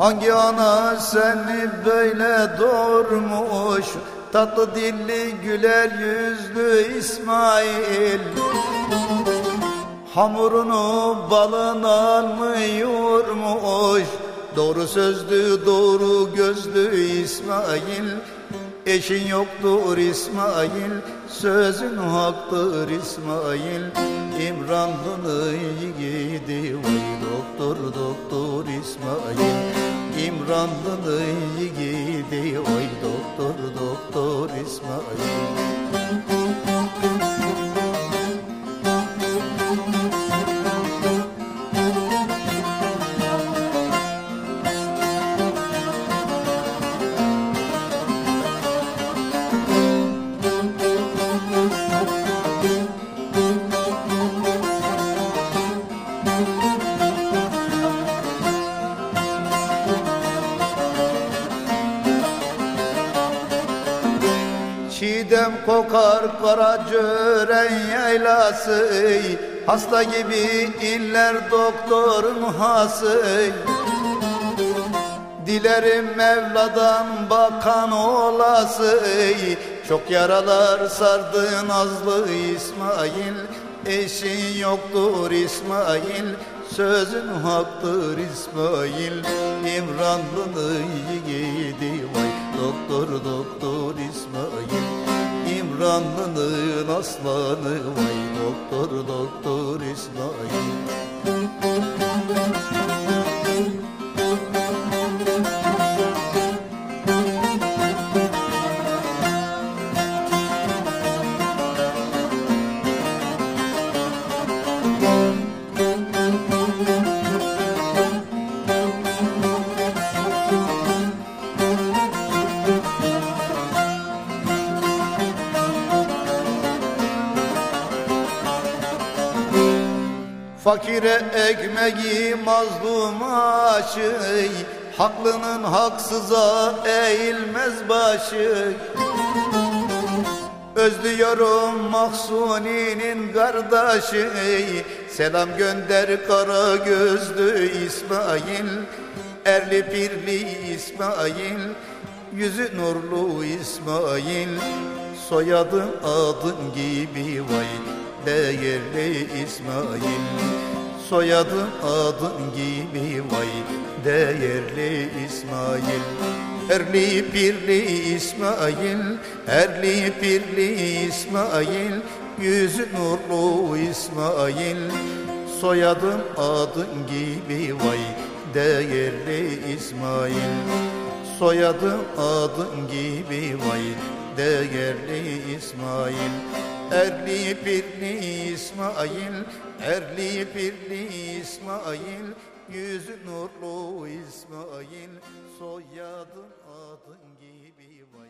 Hangi ana seni böyle doğurmuş? Tatlı dilli güler yüzlü İsmail. Hamurunu balından mı yoğurmuş Doğru sözlü doğru gözlü İsmail Eşin yoktur İsmail Sözün haktır İsmail. İmranlı'nın yiğidi Vay doktor doktor İsmail. İmranlı'nın yiğidi Vay doktor Çiğdem kokar karacören yaylası Hasta gibi iller doktor muhası Dilerim Mevla'dan bakan olası Çok yaralar sardı nazlı İsmail. Eşin yoktur İsmail Sözün haktır İsmail. İmranlı'nın yiğidi vay Doktor doktor İsmail İmranlı'nın aslanı vay Doktor doktor İsmail Fakire ekmeği mazluma şey Haklının haksıza eğilmez başı. Özlüyorum Mahsuni'nin kardeşi. Selam gönder kara gözlü İsmail. Erli pirli İsmail. Yüzü nurlu İsmail. Soyadın adın gibi vay değerli İsmail Soyadın adın gibi vay. Değerli İsmail Erli pirli İsmail Erli pirli İsmail Yüzü nurlu İsmail. Soyadın adın gibi vay. Değerli İsmail Soyadın adın gibi vay. Değerli İsmail Erli birli İsmail, erli birli İsmail, yüzü nurlu İsmail, soyadın adın gibi vay.